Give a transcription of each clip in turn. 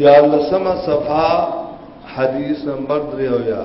یا لسمه صفحه حدیث نمبر 3 یا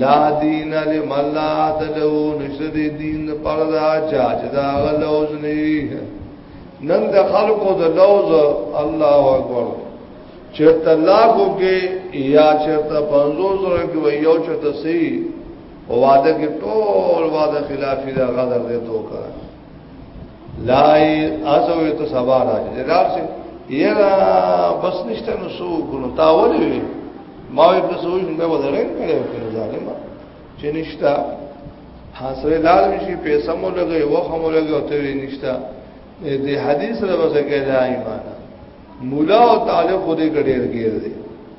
لا دین لمن لا تلو نشد دین پر دا چا چې دا غلوز نه نن د خلکو د لوز الله اکبر چرته لاکو کې یا چرته پنځو زره کې وي یو چرته سي واده کې ټول واده خلافي دا غدر دې دوکا لای ازو ته سبا راځي راځي یرا بس نشته نو سو ګونو تا ولې ما یې په سوچ مې ودرې کړې په ظالم چې نشتا حاصل لال شي پیسې مو لګي وخت مو لګي او ته نشتا دې حدیث له وسه کې دا ایمان مولا او طالب خو دې ګډیر ګیر دي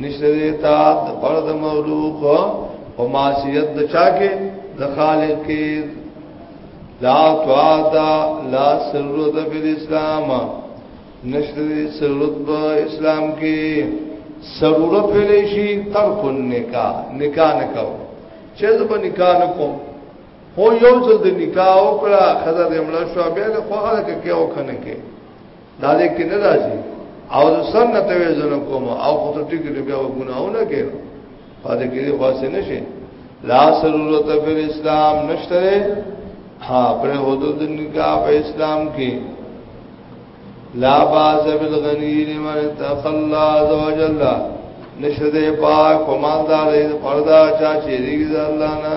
نشته دې تا د فرد مخلوق او معصیت د چا کې د خالق کې لا تواتا لا سرورت فی الاسلام نشته دې سرورت په اسلام کې سرورت ویلې شي ترک النکاح نکاح نه کو چې زب نکاح نه کوم هو یو ځل د نکاح وکړه خزه دې مړ شو بیا له خو هغه کې وکنه کې دا دې کې نه راځي او سر نه توازن کوم او خو ته ټیک نه بیا ګناونه کې پاتې کې خاص نه شي لا ضرورت پر اسلام نشته ها پر حدود نکاح په اسلام کې لا باز بالغنی لمن تخلا عز وجل نشد پاک کمالدار پردا چا چیرې ځلانا